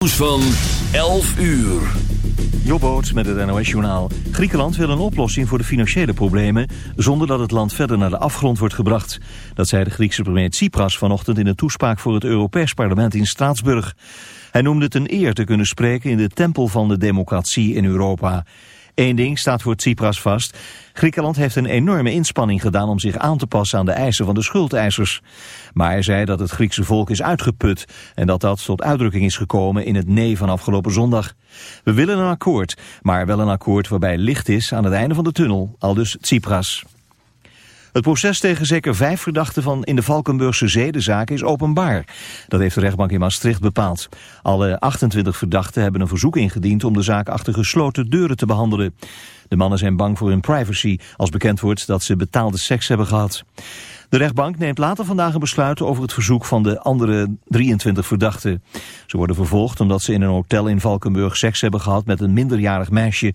Nieuws van 11 uur. Jobboot met het NOS-journaal. Griekenland wil een oplossing voor de financiële problemen... zonder dat het land verder naar de afgrond wordt gebracht. Dat zei de Griekse premier Tsipras vanochtend in een toespraak... voor het Europees Parlement in Straatsburg. Hij noemde het een eer te kunnen spreken in de tempel van de democratie in Europa... Eén ding staat voor Tsipras vast. Griekenland heeft een enorme inspanning gedaan om zich aan te passen aan de eisen van de schuldeisers. Maar hij zei dat het Griekse volk is uitgeput en dat dat tot uitdrukking is gekomen in het nee van afgelopen zondag. We willen een akkoord, maar wel een akkoord waarbij licht is aan het einde van de tunnel, aldus Tsipras. Het proces tegen zeker vijf verdachten van in de Valkenburgse zedenzaak is openbaar. Dat heeft de rechtbank in Maastricht bepaald. Alle 28 verdachten hebben een verzoek ingediend om de zaak achter gesloten deuren te behandelen. De mannen zijn bang voor hun privacy als bekend wordt dat ze betaalde seks hebben gehad. De rechtbank neemt later vandaag een besluit over het verzoek van de andere 23 verdachten. Ze worden vervolgd omdat ze in een hotel in Valkenburg seks hebben gehad met een minderjarig meisje.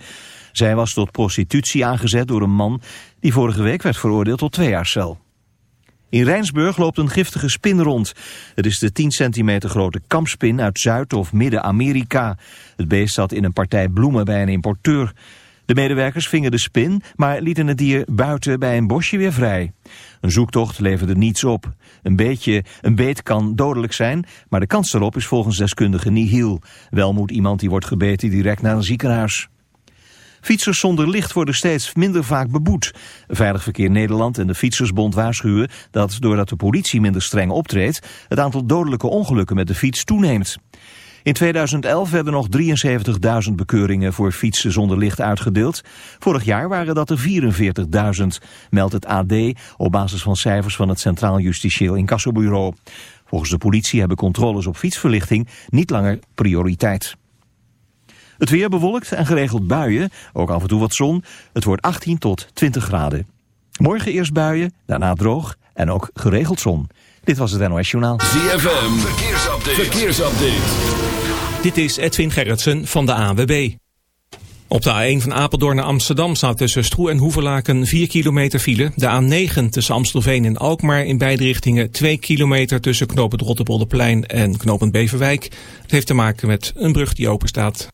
Zij was tot prostitutie aangezet door een man die vorige week werd veroordeeld tot twee jaar cel. In Rijnsburg loopt een giftige spin rond. Het is de 10 centimeter grote kampspin uit Zuid- of Midden-Amerika. Het beest zat in een partij bloemen bij een importeur. De medewerkers vingen de spin, maar lieten het dier buiten bij een bosje weer vrij. Een zoektocht leverde niets op. Een, beetje, een beet kan dodelijk zijn, maar de kans erop is volgens deskundigen nihil. Wel moet iemand die wordt gebeten direct naar een ziekenhuis. Fietsers zonder licht worden steeds minder vaak beboet. Veilig Verkeer Nederland en de Fietsersbond waarschuwen dat doordat de politie minder streng optreedt, het aantal dodelijke ongelukken met de fiets toeneemt. In 2011 werden nog 73.000 bekeuringen voor fietsen zonder licht uitgedeeld. Vorig jaar waren dat er 44.000, meldt het AD op basis van cijfers van het Centraal Justitieel Incassobureau. Volgens de politie hebben controles op fietsverlichting niet langer prioriteit. Het weer bewolkt en geregeld buien, ook af en toe wat zon. Het wordt 18 tot 20 graden. Morgen eerst buien, daarna droog en ook geregeld zon. Dit was het NOS Journaal. ZFM, verkeersupdate. verkeersupdate. Dit is Edwin Gerritsen van de AWB. Op de A1 van Apeldoorn naar Amsterdam staat tussen Stroe en Hoevelaken 4 kilometer file. De A9 tussen Amstelveen en Alkmaar in beide richtingen 2 kilometer tussen knooppunt Rotterpolderplein en knooppunt Beverwijk. Het heeft te maken met een brug die open staat.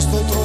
estoy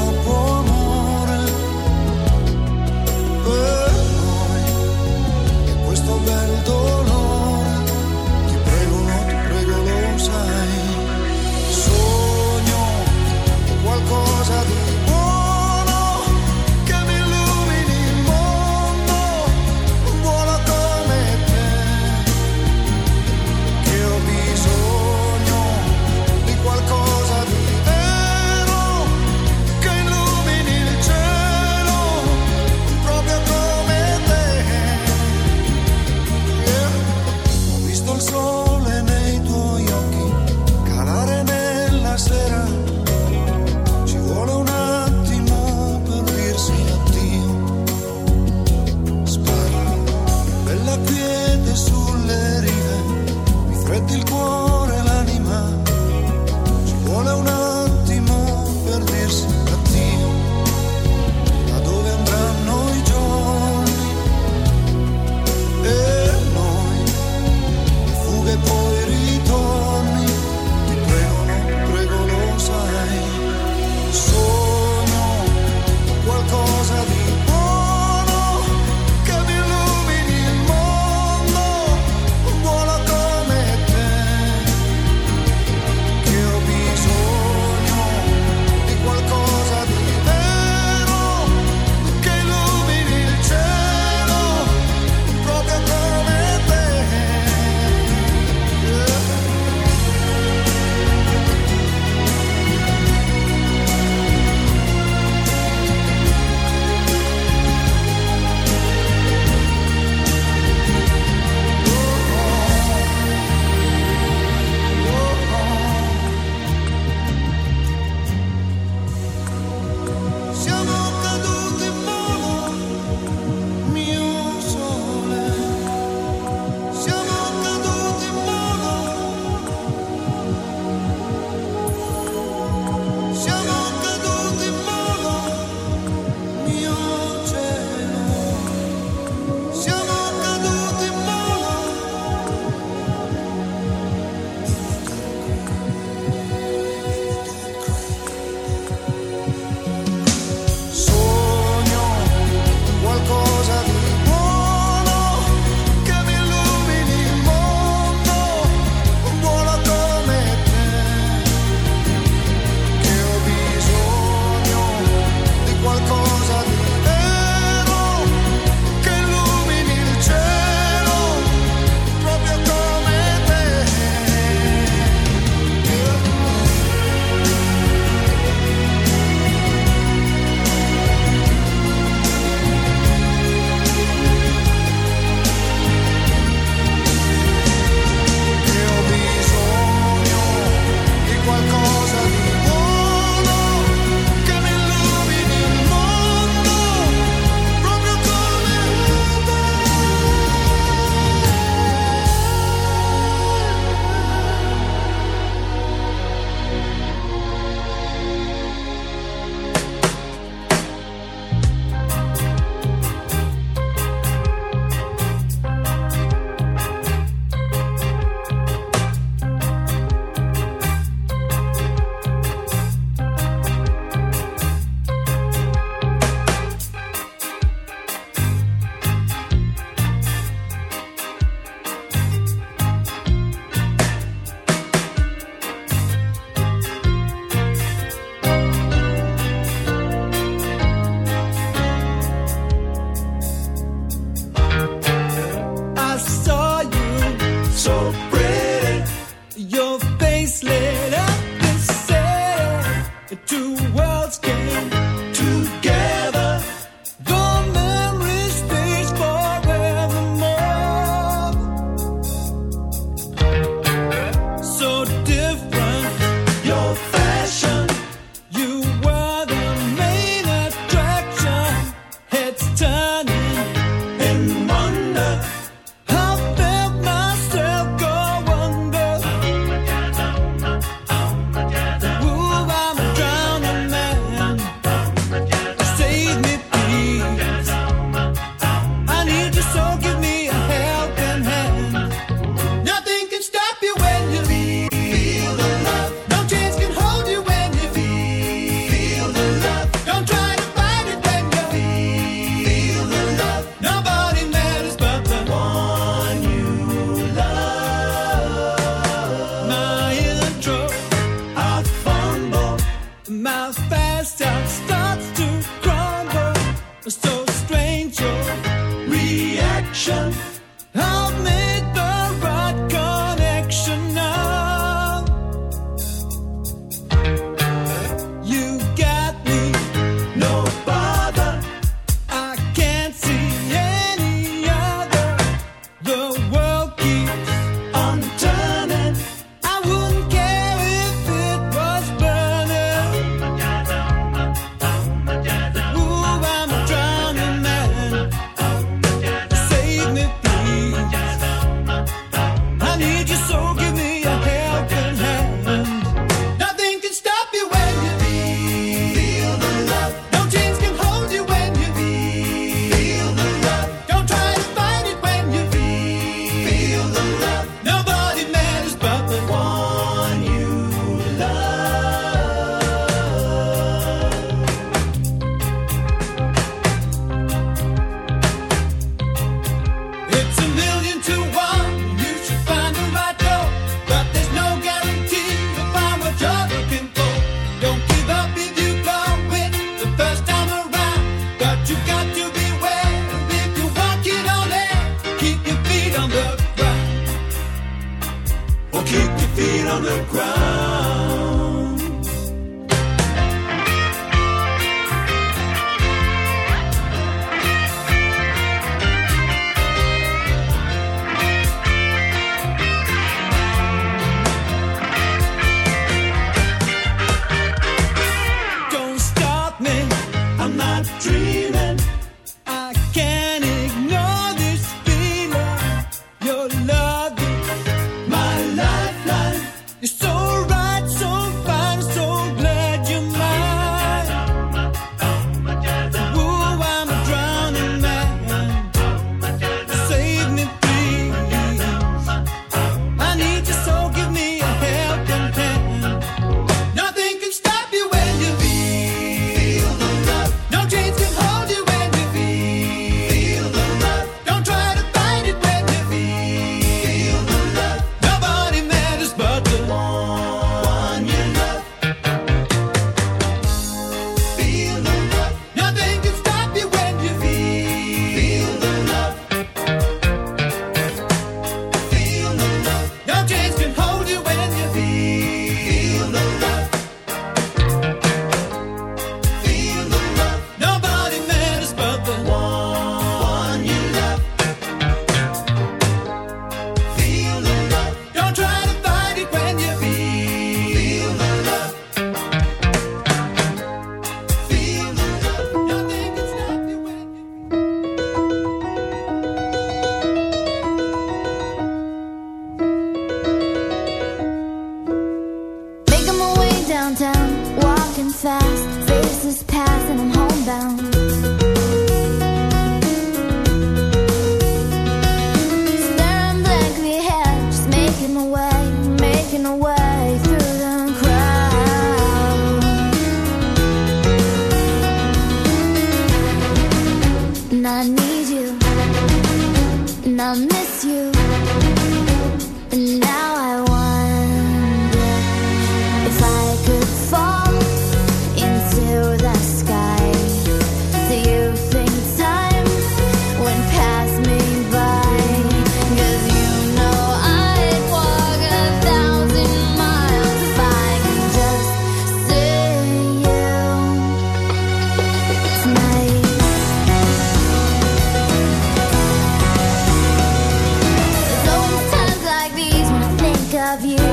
love you.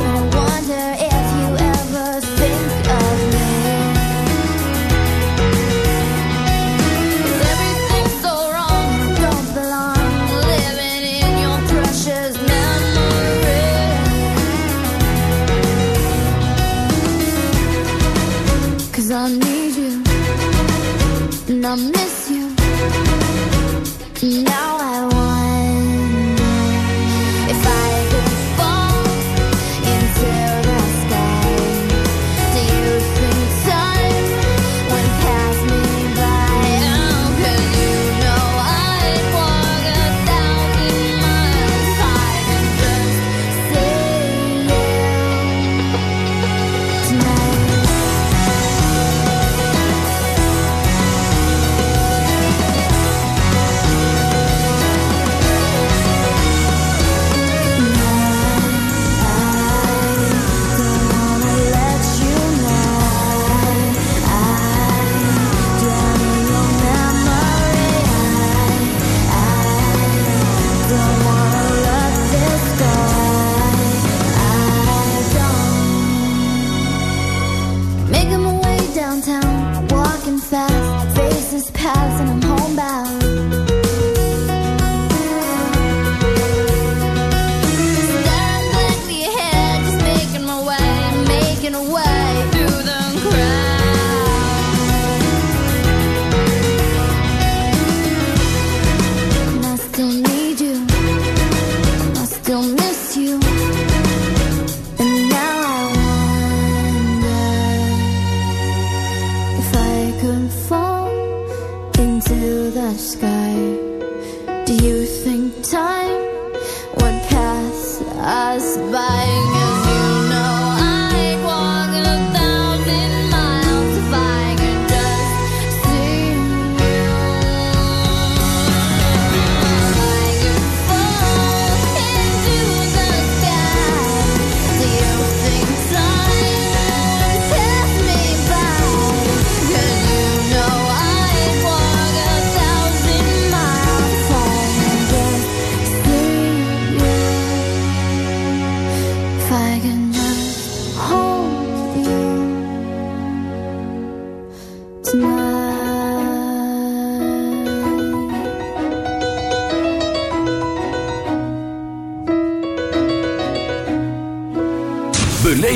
If I could fall into the sky, do you think time would pass us by?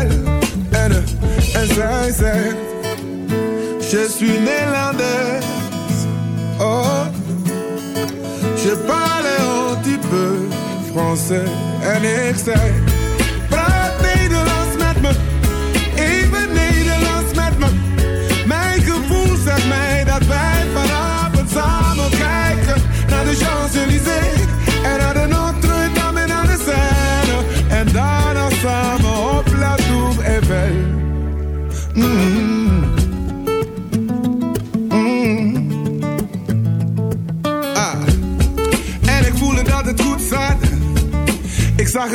elle, elle, Je suis néerlandaise, oh. Je parle un petit peu français, elle, elle,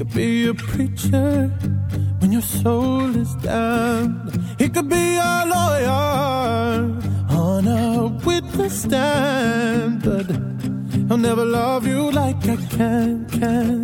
could be a preacher when your soul is down. He could be a lawyer on a witness stand, but he'll never love you like I can, can.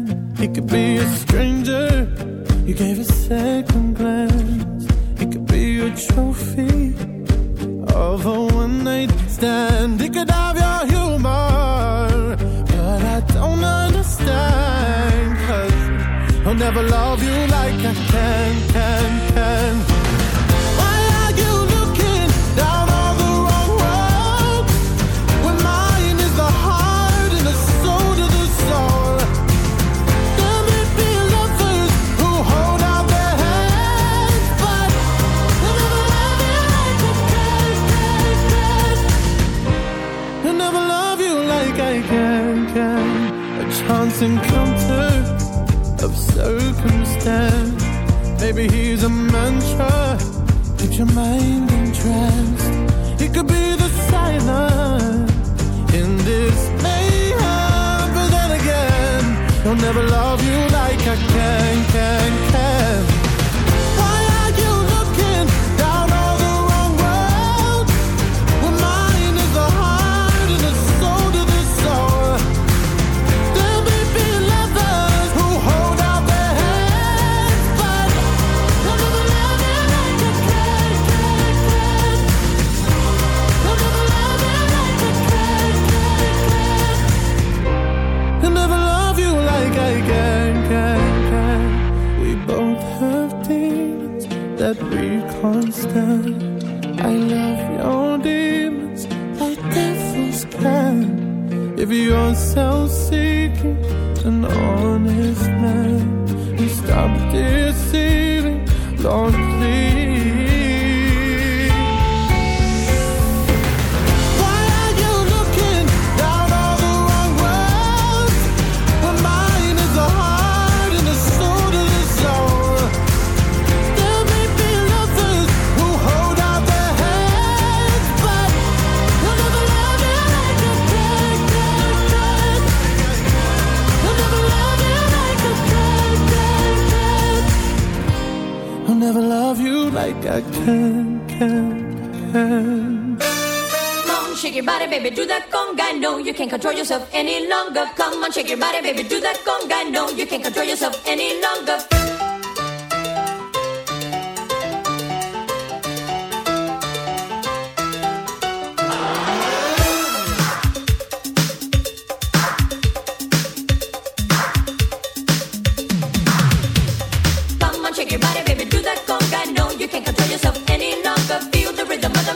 I'll never love you like I can, can, can. you're seeking an honest man who stopped deceiving. Lord, pen, pen, pen. Come on, shake your body, baby, do that conga. No, you can't control yourself any longer. Come on, shake your body, baby, do that conga. No, you can't control yourself any longer. Tómalo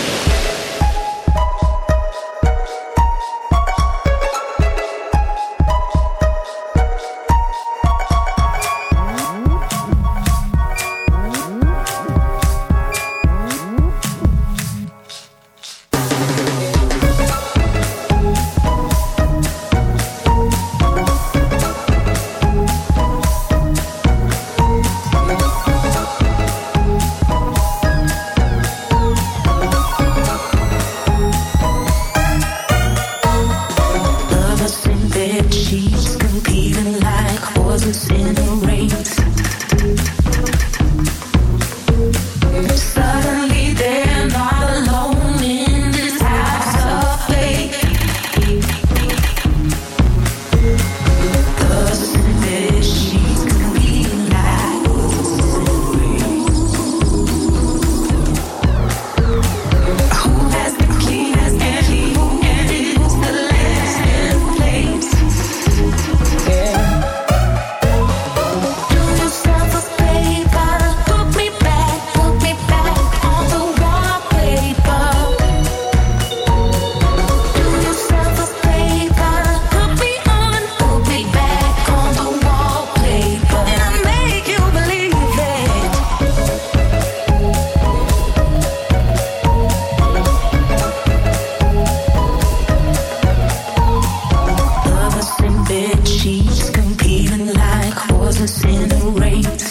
rains.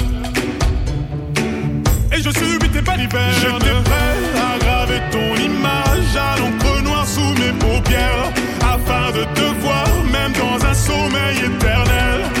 te subis pas. J'étais prêt à graver ton image à l'encre noire sous mes paupières. Afin de te voir, même dans un sommeil éternel.